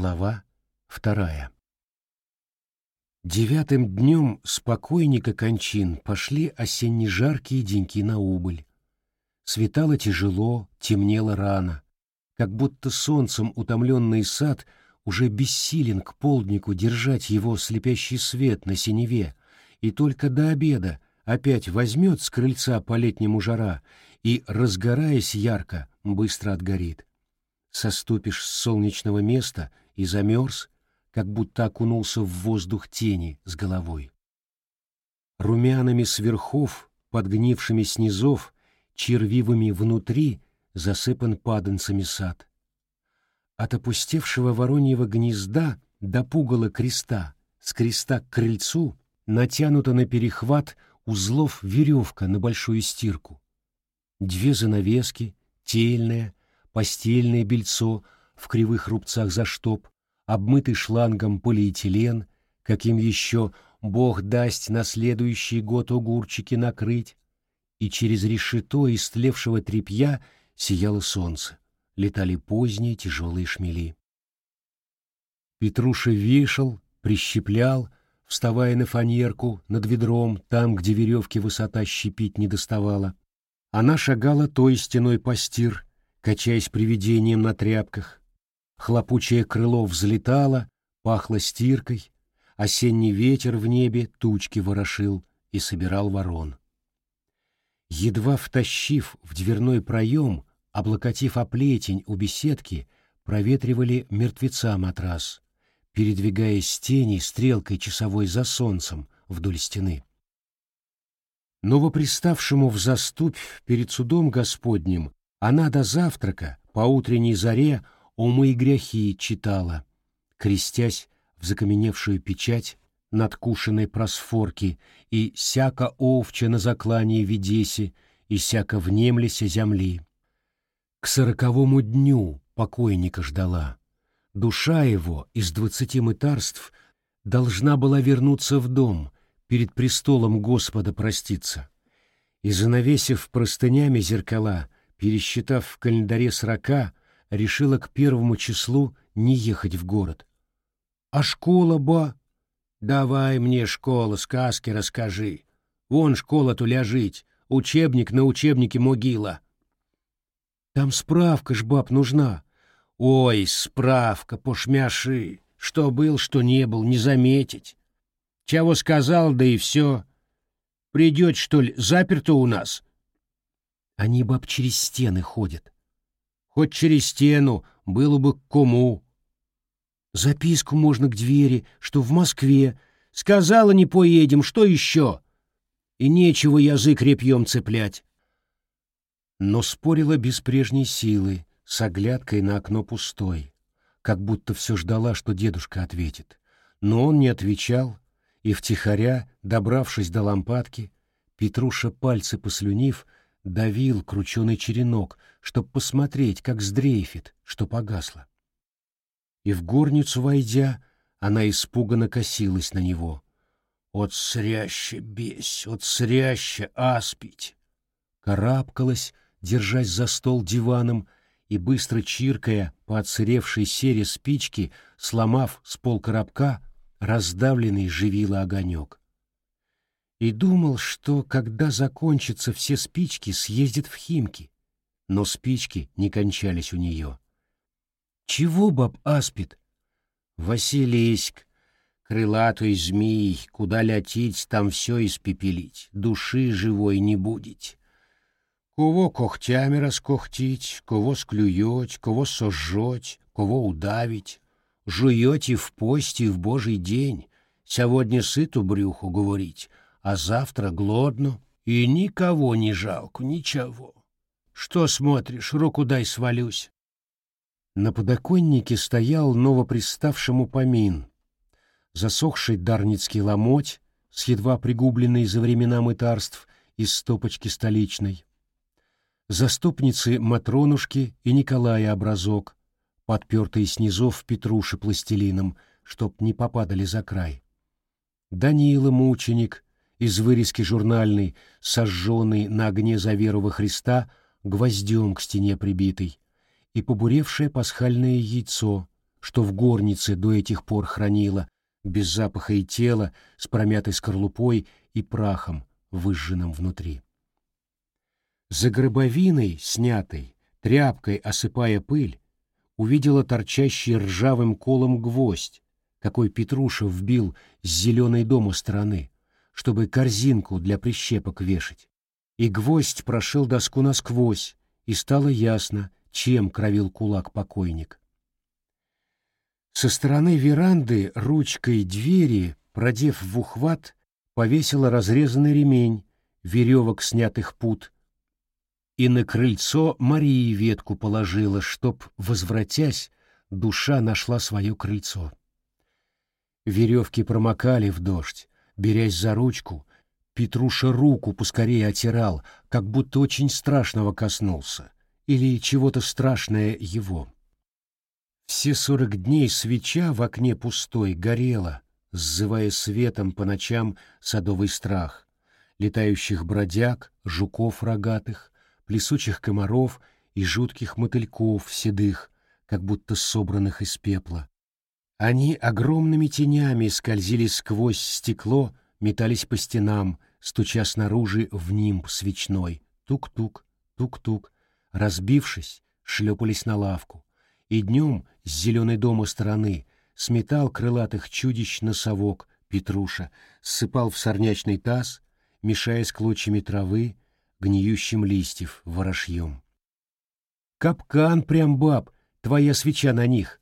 Глава вторая. Девятым днем спокойника кончин пошли осенне-жаркие деньки на убыль. Светало тяжело, темнело рано, как будто солнцем утомленный сад уже бессилен к полднику держать его слепящий свет на синеве, и только до обеда опять возьмет с крыльца по-летнему жара и, разгораясь ярко, быстро отгорит. Соступишь с солнечного места и замерз, как будто окунулся в воздух тени с головой. Румяными сверхов, подгнившими снизов, червивыми внутри засыпан паданцами сад. От опустевшего вороньего гнезда до пугала креста, с креста к крыльцу натянута на перехват узлов веревка на большую стирку. Две занавески, тельная, постельное бельцо в кривых рубцах за штоп, обмытый шлангом полиэтилен, каким еще Бог даст на следующий год огурчики накрыть, и через решето истлевшего тряпья сияло солнце, летали поздние тяжелые шмели. Петруша вешал, прищеплял, вставая на фанерку над ведром, там, где веревки высота щепить не доставала. Она шагала той стеной постир, качаясь привидением на тряпках. Хлопучее крыло взлетало, пахло стиркой, осенний ветер в небе тучки ворошил и собирал ворон. Едва втащив в дверной проем, облокотив оплетень у беседки, проветривали мертвеца матрас — передвигаясь с стрелкой часовой за солнцем вдоль стены. Новоприставшему в заступь перед судом Господним она до завтрака по утренней заре умы и грехи читала, крестясь в закаменевшую печать надкушенной просфорки и сяко овча на заклании Ведесе и сяко внемлися земли. К сороковому дню покойника ждала, Душа его из двадцати мытарств должна была вернуться в дом, перед престолом Господа проститься. И, занавесив простынями зеркала, пересчитав в календаре срока, решила к первому числу не ехать в город. «А школа, ба?» «Давай мне школа, сказки расскажи. Вон школа-то ляжить, учебник на учебнике могила». «Там справка ж, баб, нужна. Ой, справка, пошмяши, что был, что не был, не заметить. Чего сказал, да и все. Придет, что ли, заперто у нас? Они баб через стены ходят. Хоть через стену, было бы к кому. Записку можно к двери, что в Москве. Сказала, не поедем, что еще? И нечего язык репьем цеплять. Но спорила без прежней силы, с оглядкой на окно пустой, как будто все ждала, что дедушка ответит. Но он не отвечал, и втихаря, добравшись до лампадки, Петруша, пальцы послюнив, давил крученый черенок, чтоб посмотреть, как сдрейфит, что погасло. И в горницу войдя, она испуганно косилась на него. «От сряще бесь, от сряще аспить!» Карабкалась, держась за стол диваном, и, быстро чиркая по отсыревшей сере спички, сломав с полкоробка, раздавленный живила огонек. И думал, что, когда закончатся все спички, съездит в Химки. Но спички не кончались у нее. «Чего, баб, аспид?» «Василиськ, крылатый змей, куда лететь, там все испепелить, души живой не будет. Кого когтями раскохтить, кого склюють, кого сожжать, кого удавить. Жуете в пости в божий день. Сегодня сыту брюху говорить, а завтра глодно. И никого не жалко, ничего. Что смотришь, руку дай свалюсь. На подоконнике стоял новоприставшему помин. Засохший дарницкий ломоть с едва пригубленной за времена мытарств из стопочки столичной заступницы Матронушки и Николая образок, подпертые снизов Петруши пластилином, чтоб не попадали за край. Данила мученик из вырезки журнальной, сожженный на огне за веру во Христа, гвоздем к стене прибитый, и побуревшее пасхальное яйцо, что в горнице до этих пор хранила, без запаха и тела, с промятой скорлупой и прахом, выжженным внутри. За гробовиной, снятой, тряпкой осыпая пыль, увидела торчащий ржавым колом гвоздь, какой Петруша вбил с зеленой дома стороны, чтобы корзинку для прищепок вешать. И гвоздь прошил доску насквозь, и стало ясно, чем кровил кулак покойник. Со стороны веранды ручкой двери, продев в ухват, повесила разрезанный ремень, веревок снятых пут, и на крыльцо Марии ветку положила, чтоб, возвратясь, душа нашла свое крыльцо. Веревки промокали в дождь, берясь за ручку, Петруша руку поскорее отирал, как будто очень страшного коснулся, или чего-то страшное его. Все сорок дней свеча в окне пустой горела, сзывая светом по ночам садовый страх, летающих бродяг, жуков рогатых, плесучих комаров и жутких мотыльков седых, как будто собранных из пепла. Они огромными тенями скользили сквозь стекло, метались по стенам, стуча снаружи в нимб свечной. Тук-тук, тук-тук, разбившись, шлепались на лавку. И днем с зеленой дома стороны сметал крылатых чудищ носовок Петруша, ссыпал в сорнячный таз, мешая с клочьями травы, гниющим листьев ворошьем. «Капкан прям, баб, твоя свеча на них!»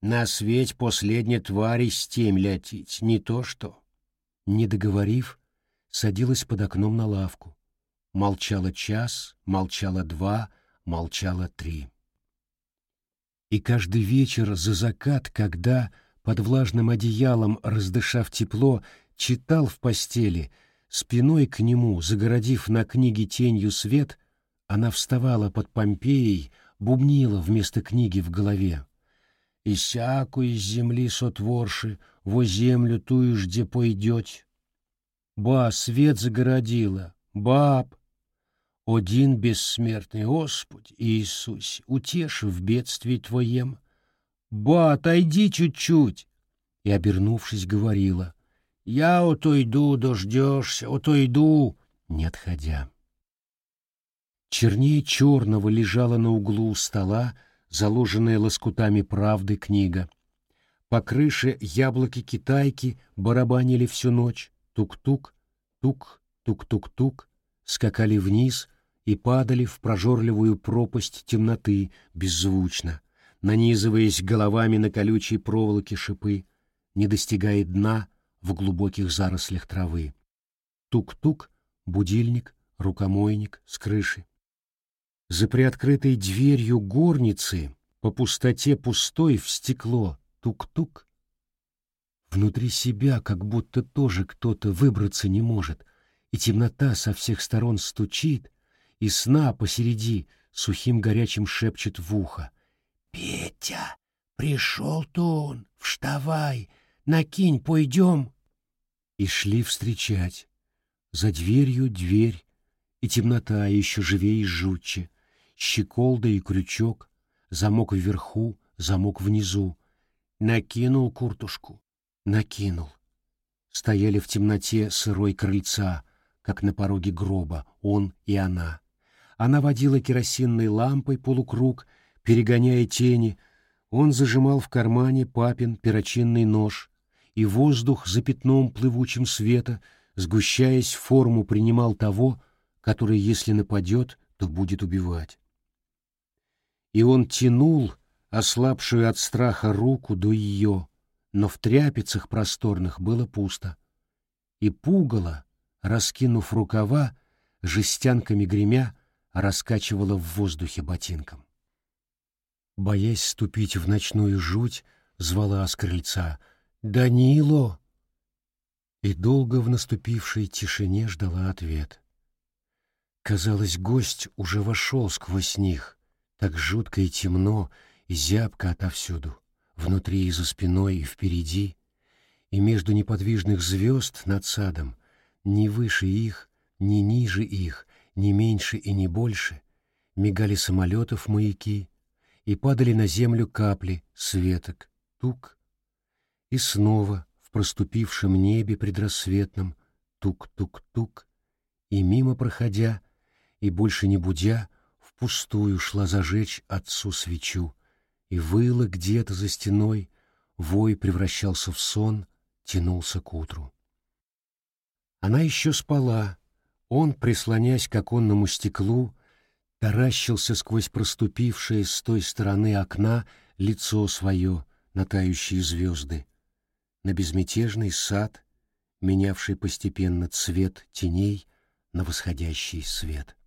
«На свете последняя твари с тем летить, не то что!» Не договорив, садилась под окном на лавку. Молчала час, молчала два, молчала три. И каждый вечер за закат, когда, под влажным одеялом, раздышав тепло, читал в постели, спиной к нему, загородив на книге тенью свет, она вставала под Помпеей, бубнила вместо книги в голове. «И всякую из земли сотворши, во землю тую ж, где пойдете, Ба, свет загородила, баб. Один бессмертный Господь, Иисус, утеши в бедствии Твоем. Ба, отойди чуть-чуть. И, обернувшись, говорила, Я ото иду, дождешься, ото иду, не отходя. Чернее черного лежала на углу стола, заложенная лоскутами правды книга. По крыше яблоки-китайки барабанили всю ночь. Тук-тук, тук, тук-тук-тук, скакали вниз и падали в прожорливую пропасть темноты беззвучно, нанизываясь головами на колючие проволоки шипы, не достигая дна в глубоких зарослях травы. Тук-тук, будильник, рукомойник с крыши. За приоткрытой дверью горницы, по пустоте пустой в стекло, тук-тук, Внутри себя как будто тоже кто-то выбраться не может, и темнота со всех сторон стучит, и сна посереди сухим горячим шепчет в ухо. «Петя, пришел-то он, вставай, накинь, пойдем!» И шли встречать. За дверью дверь, и темнота еще живее и жутче, щеколда и крючок, замок вверху, замок внизу. Накинул куртушку, накинул. Стояли в темноте сырой крыльца, как на пороге гроба, он и она. Она водила керосинной лампой полукруг, перегоняя тени. Он зажимал в кармане папин перочинный нож, и воздух за пятном плывучим света, сгущаясь форму, принимал того, который, если нападет, то будет убивать. И он тянул ослабшую от страха руку до ее, но в тряпицах просторных было пусто. И пугало, раскинув рукава, жестянками гремя, раскачивала в воздухе ботинком. Боясь ступить в ночную жуть, звала с крыльца «Данило!» и долго в наступившей тишине ждала ответ. Казалось, гость уже вошел сквозь них, так жутко и темно, и зябко отовсюду внутри и за спиной, и впереди, и между неподвижных звезд над садом, ни выше их, ни ниже их, ни меньше и ни больше, мигали самолетов маяки, и падали на землю капли светок, тук-тук. И снова в проступившем небе предрассветном тук-тук-тук. И мимо проходя, и больше не будя, впустую шла зажечь отцу свечу. И выла где-то за стеной, вой превращался в сон, тянулся к утру. Она еще спала, он, прислонясь к оконному стеклу, таращился сквозь проступившее с той стороны окна лицо свое на тающие звезды, на безмятежный сад, менявший постепенно цвет теней на восходящий свет.